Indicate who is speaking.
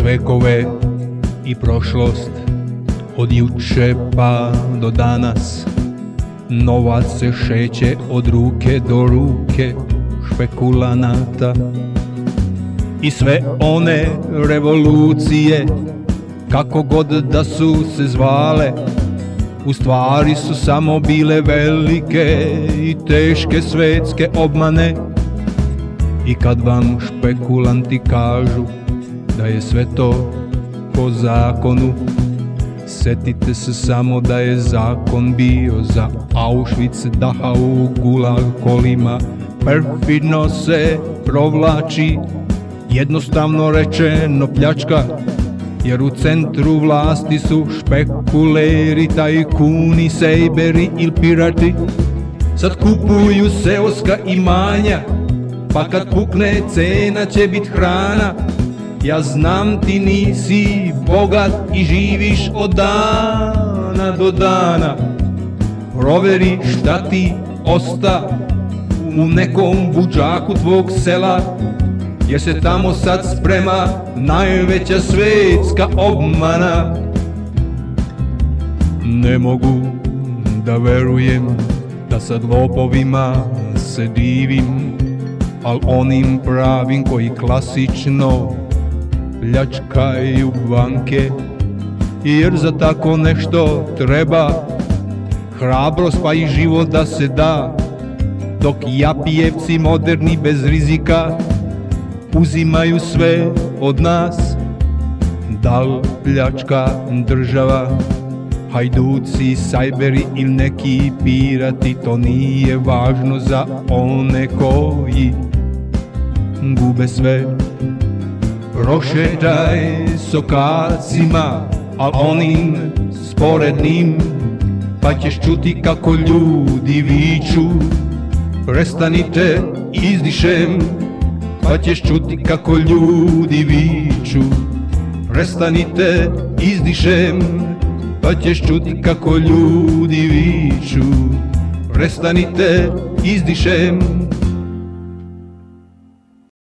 Speaker 1: vekove i prošlost. Od juče pa do danas Novac se šeće od ruke do ruke špekulanata. I sve one revolucije kako god da su se zvale u stvari su samo bile velike i teške svetske obmane. I kad vam špekulanti kažu da je sve to po zakonu. Setite se samo da je zakon bio za Auschwitz, Dachau, Gulag, kolima. Perfidno se provlači, jednostavno rečeno pljačka jer u centru vlasti su špekuleri, tajkuni, sejberi ili pirati. Sad kupuju seoska imanja, pa kad pukne cena će bit hrana Ja znam ti nisi bogat i živiš od dana do dana. Proveri šta ti osta u nekom buđaku tvog sela jer se tamo sad sprema najveća svetska obmana. Ne mogu da verujem da sad lopovima se divim Al onim pravim koji klasično pljačkaju banke Jer za tako nešto treba hrabrost pa i život da se da. Dok japijevci moderni bez rizika uzimaju sve od nas Dal pljačka država Hajduci, sajberi ili neki pirati To nije važno za one koji Gube sve Prošetaj sokacima Al onim sporednim Pa ćeš čuti kako ljudi viču. Prestanite izdišem pa ćeš čuti kako ljudi viču. Prestanite izdišem, pa ćeš čuti kako ljudi viču. Prestanite izdišem,